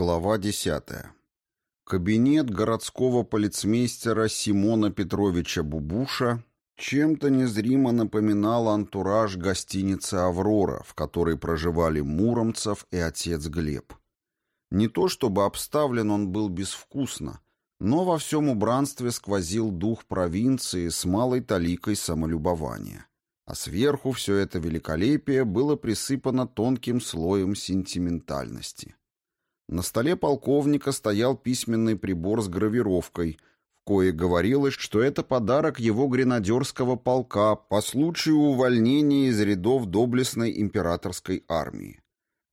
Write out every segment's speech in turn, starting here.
Глава 10. Кабинет городского полицмейстера Симона Петровича Бубуша чем-то незримо напоминал антураж гостиницы «Аврора», в которой проживали Муромцев и отец Глеб. Не то чтобы обставлен он был безвкусно, но во всем убранстве сквозил дух провинции с малой таликой самолюбования. А сверху все это великолепие было присыпано тонким слоем сентиментальности. На столе полковника стоял письменный прибор с гравировкой, в кое говорилось, что это подарок его гренадерского полка по случаю увольнения из рядов доблестной императорской армии.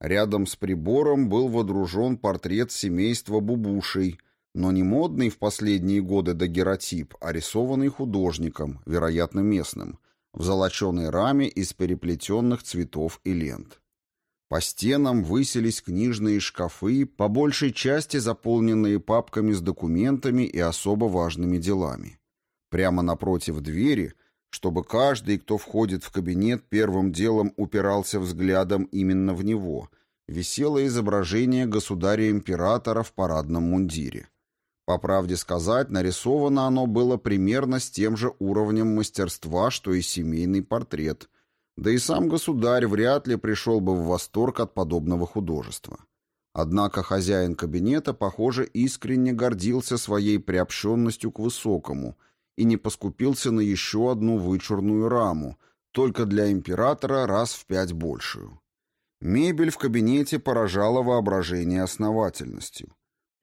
Рядом с прибором был водружен портрет семейства Бубушей, но не модный в последние годы дагеротип, а рисованный художником, вероятно местным, в золоченой раме из переплетенных цветов и лент. По стенам высились книжные шкафы, по большей части заполненные папками с документами и особо важными делами. Прямо напротив двери, чтобы каждый, кто входит в кабинет, первым делом упирался взглядом именно в него, висело изображение государя-императора в парадном мундире. По правде сказать, нарисовано оно было примерно с тем же уровнем мастерства, что и семейный портрет – да и сам государь вряд ли пришел бы в восторг от подобного художества. Однако хозяин кабинета, похоже, искренне гордился своей приобщенностью к высокому и не поскупился на еще одну вычурную раму, только для императора раз в пять большую. Мебель в кабинете поражала воображение основательностью.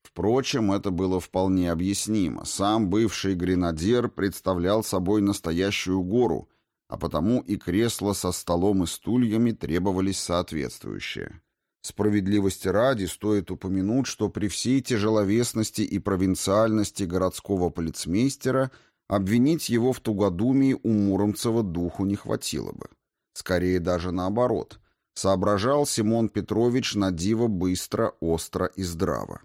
Впрочем, это было вполне объяснимо. Сам бывший гренадер представлял собой настоящую гору – а потому и кресла со столом и стульями требовались соответствующие. Справедливости ради стоит упомянуть, что при всей тяжеловесности и провинциальности городского полицмейстера обвинить его в тугодумии у Муромцева духу не хватило бы. Скорее даже наоборот. Соображал Симон Петрович на диво быстро, остро и здраво.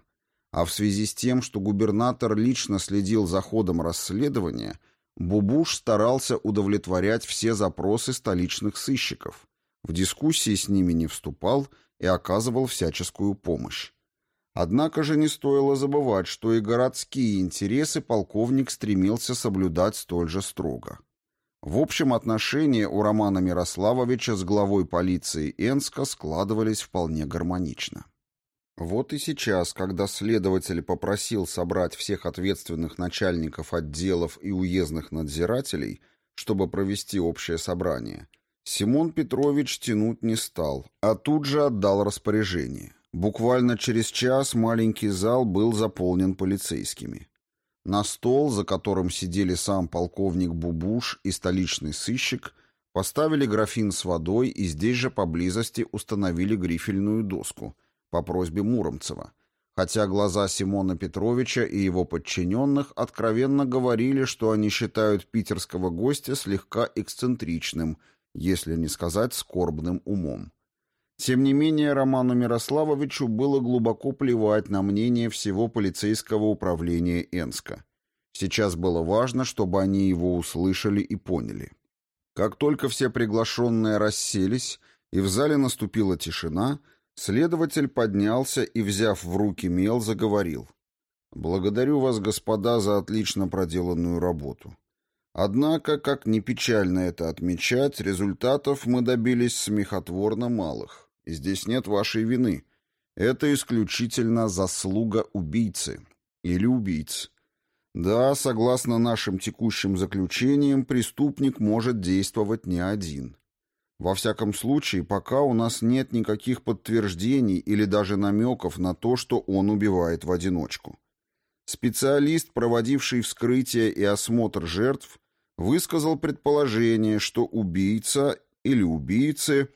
А в связи с тем, что губернатор лично следил за ходом расследования, Бубуш старался удовлетворять все запросы столичных сыщиков, в дискуссии с ними не вступал и оказывал всяческую помощь. Однако же не стоило забывать, что и городские интересы полковник стремился соблюдать столь же строго. В общем, отношения у Романа Мирославовича с главой полиции Энска складывались вполне гармонично. Вот и сейчас, когда следователь попросил собрать всех ответственных начальников отделов и уездных надзирателей, чтобы провести общее собрание, Симон Петрович тянуть не стал, а тут же отдал распоряжение. Буквально через час маленький зал был заполнен полицейскими. На стол, за которым сидели сам полковник Бубуш и столичный сыщик, поставили графин с водой и здесь же поблизости установили грифельную доску – по просьбе Муромцева, хотя глаза Симона Петровича и его подчиненных откровенно говорили, что они считают питерского гостя слегка эксцентричным, если не сказать скорбным умом. Тем не менее, Роману Мирославовичу было глубоко плевать на мнение всего полицейского управления Энска. Сейчас было важно, чтобы они его услышали и поняли. Как только все приглашенные расселись, и в зале наступила тишина, Следователь поднялся и, взяв в руки мел, заговорил. «Благодарю вас, господа, за отлично проделанную работу. Однако, как ни печально это отмечать, результатов мы добились смехотворно малых. И здесь нет вашей вины. Это исключительно заслуга убийцы. Или убийц. Да, согласно нашим текущим заключениям, преступник может действовать не один. Во всяком случае, пока у нас нет никаких подтверждений или даже намеков на то, что он убивает в одиночку. Специалист, проводивший вскрытие и осмотр жертв, высказал предположение, что убийца или убийцы,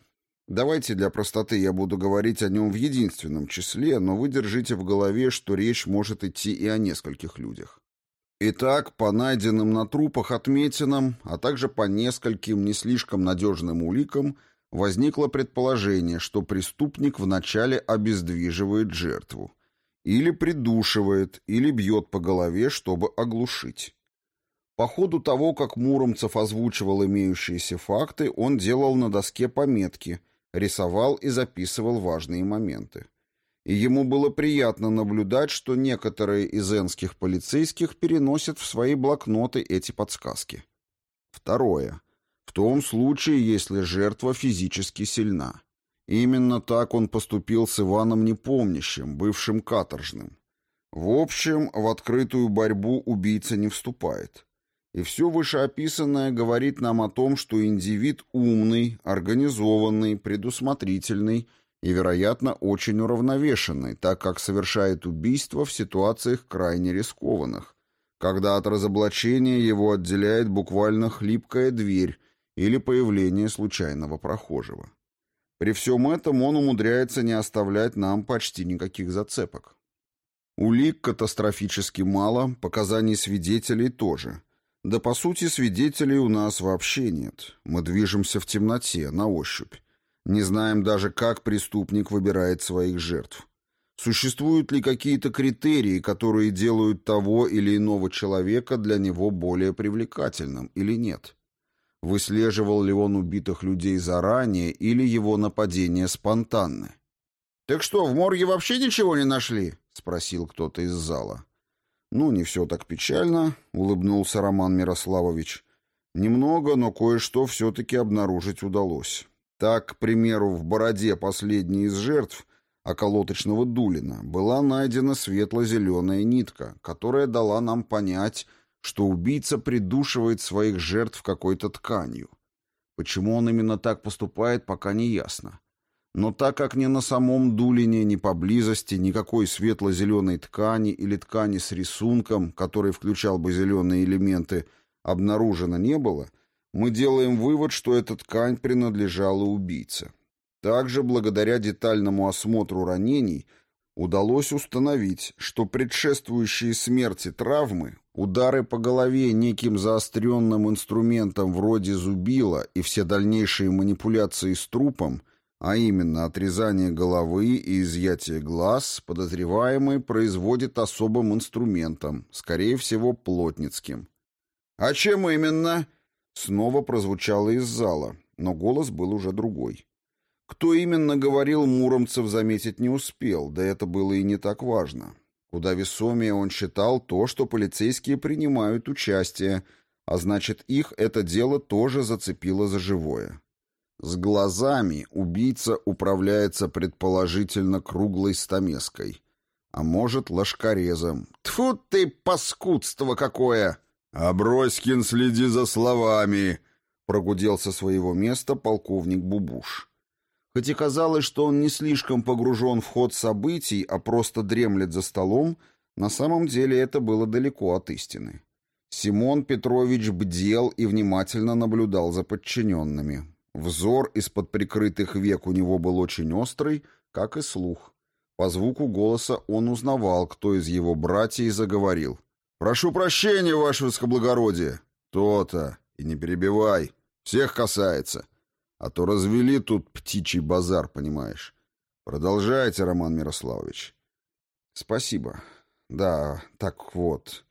давайте для простоты я буду говорить о нем в единственном числе, но вы держите в голове, что речь может идти и о нескольких людях. Итак, по найденным на трупах отметинам, а также по нескольким не слишком надежным уликам, возникло предположение, что преступник вначале обездвиживает жертву. Или придушивает, или бьет по голове, чтобы оглушить. По ходу того, как Муромцев озвучивал имеющиеся факты, он делал на доске пометки, рисовал и записывал важные моменты. И ему было приятно наблюдать, что некоторые из энских полицейских переносят в свои блокноты эти подсказки. Второе. В том случае, если жертва физически сильна. Именно так он поступил с Иваном Непомнящим, бывшим каторжным. В общем, в открытую борьбу убийца не вступает. И все вышеописанное говорит нам о том, что индивид умный, организованный, предусмотрительный и, вероятно, очень уравновешенный, так как совершает убийство в ситуациях крайне рискованных, когда от разоблачения его отделяет буквально хлипкая дверь или появление случайного прохожего. При всем этом он умудряется не оставлять нам почти никаких зацепок. Улик катастрофически мало, показаний свидетелей тоже – да, по сути, свидетелей у нас вообще нет. Мы движемся в темноте, на ощупь. Не знаем даже, как преступник выбирает своих жертв. Существуют ли какие-то критерии, которые делают того или иного человека для него более привлекательным или нет? Выслеживал ли он убитых людей заранее или его нападения спонтанны? «Так что, в морге вообще ничего не нашли?» — спросил кто-то из зала. «Ну, не все так печально», — улыбнулся Роман Мирославович. «Немного, но кое-что все-таки обнаружить удалось. Так, к примеру, в бороде последней из жертв, околоточного Дулина, была найдена светло-зеленая нитка, которая дала нам понять, что убийца придушивает своих жертв какой-то тканью. Почему он именно так поступает, пока не ясно. Но так как ни на самом дулине, ни поблизости никакой светло-зеленой ткани или ткани с рисунком, который включал бы зеленые элементы, обнаружено не было, мы делаем вывод, что эта ткань принадлежала убийце. Также, благодаря детальному осмотру ранений, удалось установить, что предшествующие смерти травмы, удары по голове неким заостренным инструментом вроде зубила и все дальнейшие манипуляции с трупом – а именно отрезание головы и изъятие глаз, подозреваемый производит особым инструментом, скорее всего, плотницким. «А чем именно?» Снова прозвучало из зала, но голос был уже другой. Кто именно говорил, Муромцев заметить не успел, да это было и не так важно. Куда весомее он считал то, что полицейские принимают участие, а значит, их это дело тоже зацепило за живое. С глазами убийца управляется предположительно круглой стамеской. А может, ложкорезом. Тфу ты, паскудство какое! «Аброськин, следи за словами!» — прогудел со своего места полковник Бубуш. Хоть и казалось, что он не слишком погружен в ход событий, а просто дремлет за столом, на самом деле это было далеко от истины. Симон Петрович бдел и внимательно наблюдал за подчиненными. Взор из-под прикрытых век у него был очень острый, как и слух. По звуку голоса он узнавал, кто из его братьев заговорил. «Прошу прощения, ваше высокоблагородие!» «То-то! И не перебивай! Всех касается! А то развели тут птичий базар, понимаешь. Продолжайте, Роман Мирославович». «Спасибо. Да, так вот.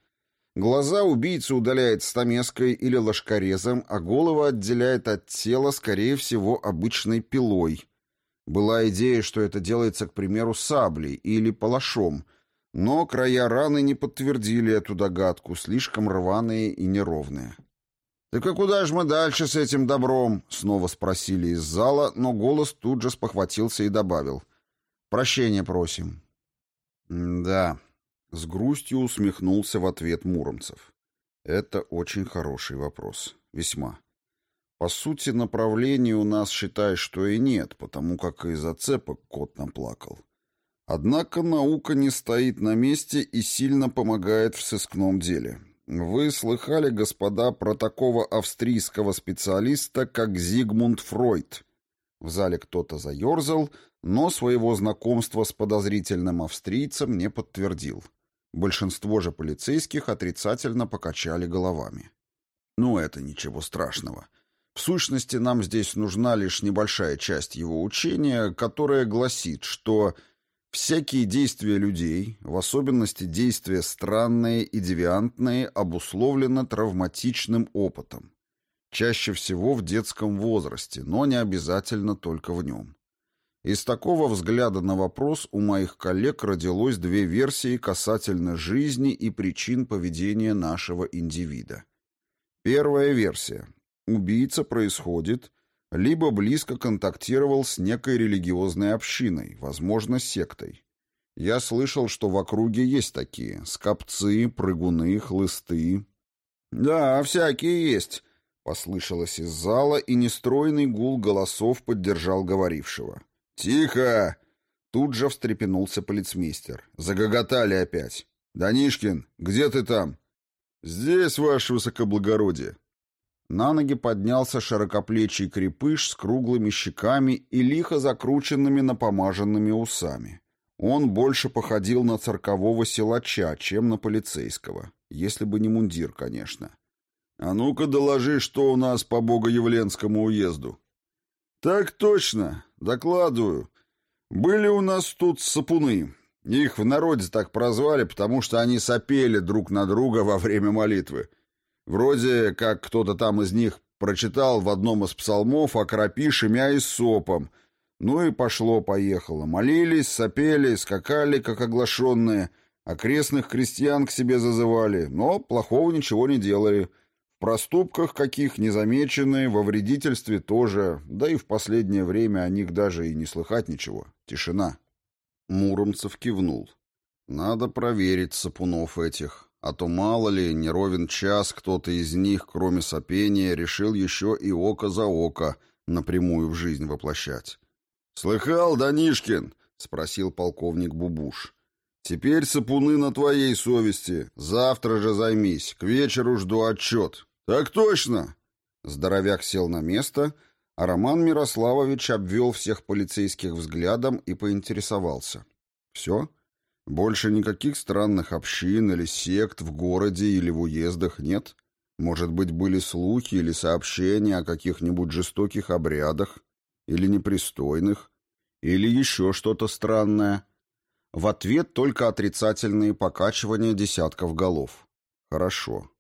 Глаза убийцы удаляет стамеской или ложкорезом, а голову отделяет от тела, скорее всего, обычной пилой. Была идея, что это делается, к примеру, саблей или палашом, но края раны не подтвердили эту догадку, слишком рваные и неровные. «Так и куда же мы дальше с этим добром?» — снова спросили из зала, но голос тут же спохватился и добавил. «Прощения просим». «Да», с грустью усмехнулся в ответ Муромцев. Это очень хороший вопрос. Весьма. По сути, направлений у нас, считай, что и нет, потому как и зацепок кот наплакал. Однако наука не стоит на месте и сильно помогает в сыскном деле. Вы слыхали, господа, про такого австрийского специалиста, как Зигмунд Фройд? В зале кто-то заерзал, но своего знакомства с подозрительным австрийцем не подтвердил. Большинство же полицейских отрицательно покачали головами. Ну, это ничего страшного. В сущности, нам здесь нужна лишь небольшая часть его учения, которая гласит, что всякие действия людей, в особенности действия странные и девиантные, обусловлены травматичным опытом. Чаще всего в детском возрасте, но не обязательно только в нем. Из такого взгляда на вопрос у моих коллег родилось две версии касательно жизни и причин поведения нашего индивида. Первая версия. Убийца происходит, либо близко контактировал с некой религиозной общиной, возможно, сектой. Я слышал, что в округе есть такие – скопцы, прыгуны, хлысты. «Да, всякие есть», — послышалось из зала, и нестройный гул голосов поддержал говорившего. «Тихо!» Тут же встрепенулся полицмейстер. Загоготали опять. «Данишкин, где ты там?» «Здесь, ваше высокоблагородие». На ноги поднялся широкоплечий крепыш с круглыми щеками и лихо закрученными напомаженными усами. Он больше походил на циркового силача, чем на полицейского. Если бы не мундир, конечно. «А ну-ка доложи, что у нас по Богоявленскому уезду». «Так точно. Докладываю. Были у нас тут сапуны. Их в народе так прозвали, потому что они сопели друг на друга во время молитвы. Вроде как кто-то там из них прочитал в одном из псалмов «Окропи шемя и сопом». Ну и пошло-поехало. Молились, сопели, скакали, как оглашенные, окрестных крестьян к себе зазывали, но плохого ничего не делали проступках каких незамеченные, во вредительстве тоже, да и в последнее время о них даже и не слыхать ничего. Тишина. Муромцев кивнул. Надо проверить сапунов этих, а то мало ли, не ровен час кто-то из них, кроме сопения, решил еще и око за око напрямую в жизнь воплощать. «Слыхал, Данишкин?» — спросил полковник Бубуш. «Теперь сапуны на твоей совести. Завтра же займись. К вечеру жду отчет. «Так точно!» Здоровяк сел на место, а Роман Мирославович обвел всех полицейских взглядом и поинтересовался. «Все? Больше никаких странных общин или сект в городе или в уездах нет? Может быть, были слухи или сообщения о каких-нибудь жестоких обрядах или непристойных, или еще что-то странное?» В ответ только отрицательные покачивания десятков голов. «Хорошо.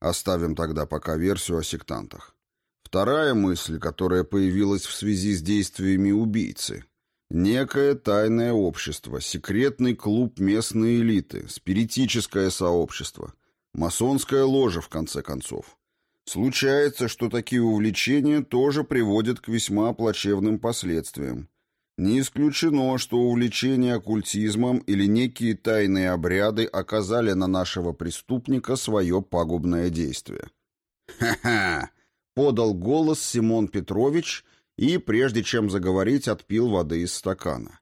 Оставим тогда пока версию о сектантах. Вторая мысль, которая появилась в связи с действиями убийцы. Некое тайное общество, секретный клуб местной элиты, спиритическое сообщество, масонская ложа, в конце концов. Случается, что такие увлечения тоже приводят к весьма плачевным последствиям. Не исключено, что увлечение оккультизмом или некие тайные обряды оказали на нашего преступника свое пагубное действие. «Ха-ха!» — подал голос Симон Петрович и, прежде чем заговорить, отпил воды из стакана.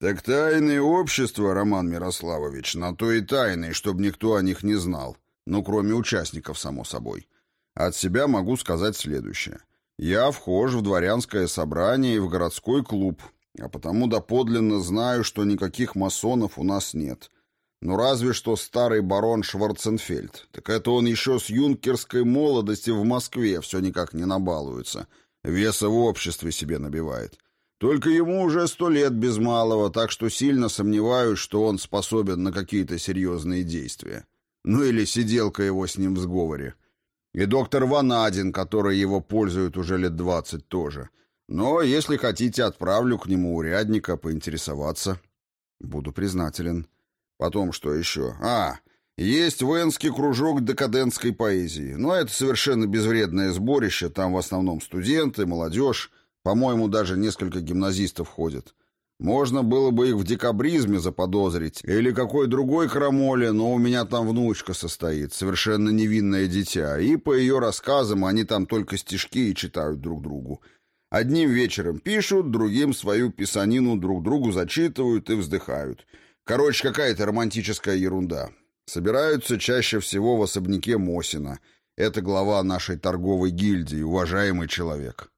«Так тайные общества, Роман Мирославович, на то и тайные, чтобы никто о них не знал, ну, кроме участников, само собой. От себя могу сказать следующее. Я вхож в дворянское собрание и в городской клуб, а потому доподлинно знаю, что никаких масонов у нас нет. Ну разве что старый барон Шварценфельд. Так это он еще с юнкерской молодости в Москве все никак не набалуется. Веса в обществе себе набивает. Только ему уже сто лет без малого, так что сильно сомневаюсь, что он способен на какие-то серьезные действия. Ну или сиделка его с ним в сговоре. И доктор Ванадин, который его пользует уже лет двадцать тоже. Но, если хотите, отправлю к нему урядника поинтересоваться. Буду признателен. Потом что еще? А, есть воинский кружок декадентской поэзии. Но это совершенно безвредное сборище. Там в основном студенты, молодежь. По-моему, даже несколько гимназистов ходят. Можно было бы их в декабризме заподозрить или какой другой крамоле, но у меня там внучка состоит, совершенно невинное дитя, и по ее рассказам они там только стишки и читают друг другу. Одним вечером пишут, другим свою писанину друг другу зачитывают и вздыхают. Короче, какая-то романтическая ерунда. Собираются чаще всего в особняке Мосина. Это глава нашей торговой гильдии, уважаемый человек.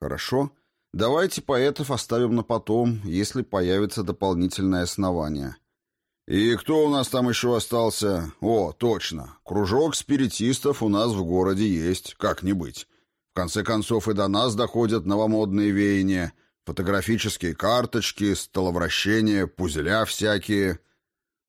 Хорошо. Давайте поэтов оставим на потом, если появится дополнительное основание. И кто у нас там еще остался? О, точно. Кружок спиритистов у нас в городе есть, как не быть. В конце концов и до нас доходят новомодные веяния, фотографические карточки, столовращения, пузеля всякие.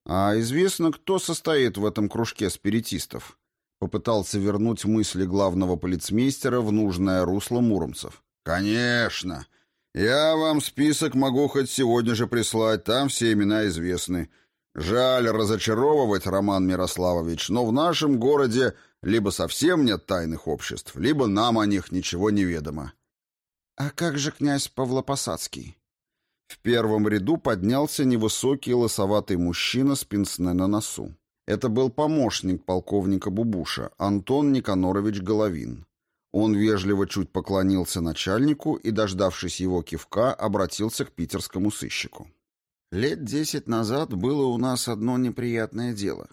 А известно, кто состоит в этом кружке спиритистов? Попытался вернуть мысли главного полицмейстера в нужное русло Муромцев. Конечно! Я вам список могу хоть сегодня же прислать, там все имена известны. Жаль разочаровывать, Роман Мирославович, но в нашем городе либо совсем нет тайных обществ, либо нам о них ничего не ведомо. А как же князь Павлопосадский? В первом ряду поднялся невысокий лысоватый мужчина с пенсне на носу. Это был помощник полковника Бубуша, Антон Никанорович Головин. Он вежливо чуть поклонился начальнику и, дождавшись его кивка, обратился к питерскому сыщику. Лет десять назад было у нас одно неприятное дело.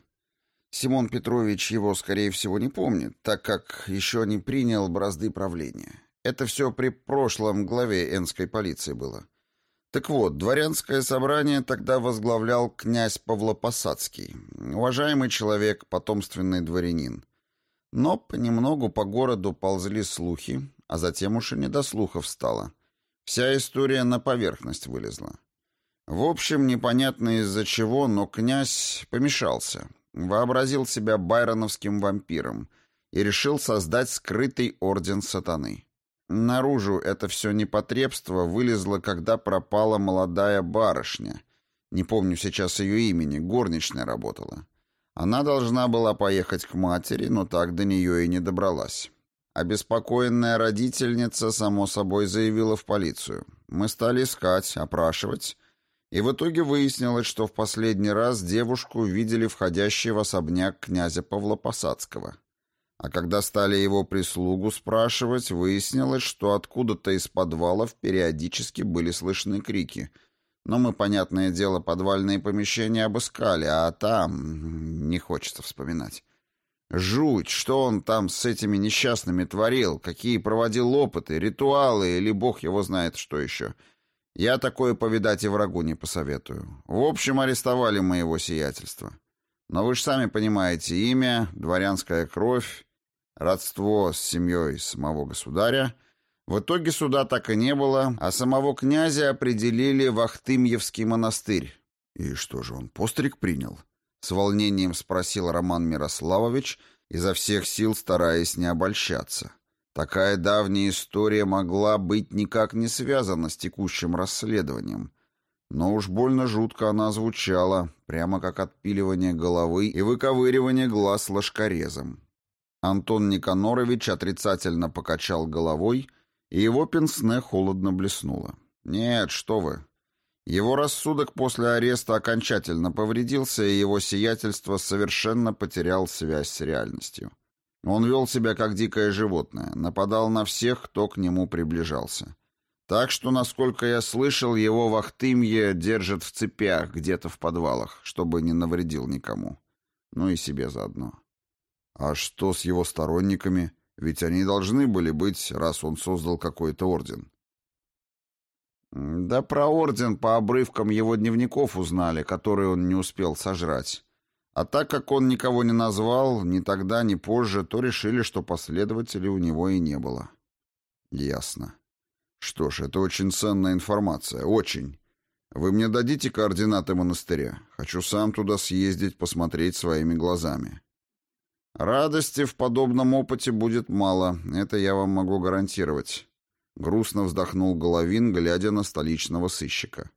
Симон Петрович его, скорее всего, не помнит, так как еще не принял бразды правления. Это все при прошлом главе Энской полиции было. Так вот, дворянское собрание тогда возглавлял князь Павлопосадский, уважаемый человек, потомственный дворянин. Но понемногу по городу ползли слухи, а затем уж и не до слухов стало. Вся история на поверхность вылезла. В общем, непонятно из-за чего, но князь помешался, вообразил себя байроновским вампиром и решил создать скрытый орден сатаны. Наружу это все непотребство вылезло, когда пропала молодая барышня. Не помню сейчас ее имени, горничная работала. Она должна была поехать к матери, но так до нее и не добралась. Обеспокоенная родительница, само собой, заявила в полицию. Мы стали искать, опрашивать, и в итоге выяснилось, что в последний раз девушку видели входящей в особняк князя Павла Посадского. А когда стали его прислугу спрашивать, выяснилось, что откуда-то из подвалов периодически были слышны крики. Но мы, понятное дело, подвальные помещения обыскали, а там... не хочется вспоминать. Жуть, что он там с этими несчастными творил, какие проводил опыты, ритуалы или бог его знает что еще — я такое повидать и врагу не посоветую. В общем, арестовали моего сиятельства. Но вы же сами понимаете, имя, дворянская кровь, родство с семьей самого государя. В итоге суда так и не было, а самого князя определили в Ахтымьевский монастырь. И что же он, постриг принял? С волнением спросил Роман Мирославович, изо всех сил стараясь не обольщаться. Такая давняя история могла быть никак не связана с текущим расследованием. Но уж больно жутко она звучала, прямо как отпиливание головы и выковыривание глаз ложкорезом. Антон Никанорович отрицательно покачал головой, и его пенсне холодно блеснуло. «Нет, что вы. Его рассудок после ареста окончательно повредился, и его сиятельство совершенно потерял связь с реальностью. Он вел себя как дикое животное, нападал на всех, кто к нему приближался. Так что, насколько я слышал, его в Ахтымье держат в цепях где-то в подвалах, чтобы не навредил никому. Ну и себе заодно. А что с его сторонниками? Ведь они должны были быть, раз он создал какой-то орден. Да про орден по обрывкам его дневников узнали, которые он не успел сожрать. А так как он никого не назвал, ни тогда, ни позже, то решили, что последователей у него и не было. Ясно. Что ж, это очень ценная информация, очень. Вы мне дадите координаты монастыря? Хочу сам туда съездить, посмотреть своими глазами. Радости в подобном опыте будет мало, это я вам могу гарантировать. Грустно вздохнул Головин, глядя на столичного сыщика.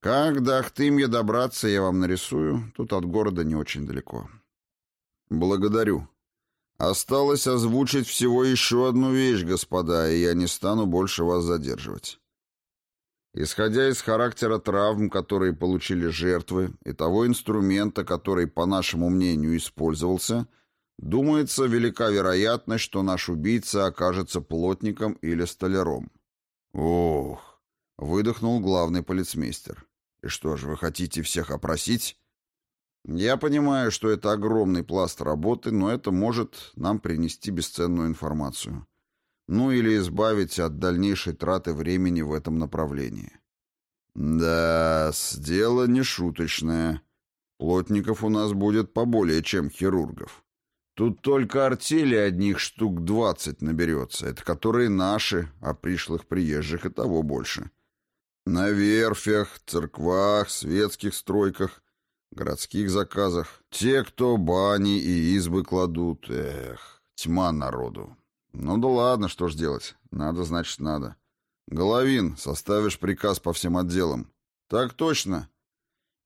Как до Ахтымья добраться, я вам нарисую. Тут от города не очень далеко. Благодарю. Осталось озвучить всего еще одну вещь, господа, и я не стану больше вас задерживать. Исходя из характера травм, которые получили жертвы, и того инструмента, который, по нашему мнению, использовался, думается, велика вероятность, что наш убийца окажется плотником или столяром. Ох, выдохнул главный полицмейстер. И что же, вы хотите всех опросить? Я понимаю, что это огромный пласт работы, но это может нам принести бесценную информацию. Ну или избавить от дальнейшей траты времени в этом направлении. Да, дело не шуточное. Плотников у нас будет поболее, чем хирургов. Тут только артели одних штук двадцать наберется, это которые наши, а пришлых приезжих и того больше. — на верфях, церквах, светских стройках, городских заказах. Те, кто бани и избы кладут. Эх, тьма народу. Ну да ладно, что ж делать. Надо, значит, надо. Головин, составишь приказ по всем отделам. Так точно.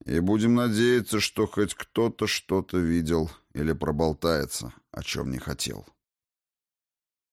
И будем надеяться, что хоть кто-то что-то видел или проболтается, о чем не хотел.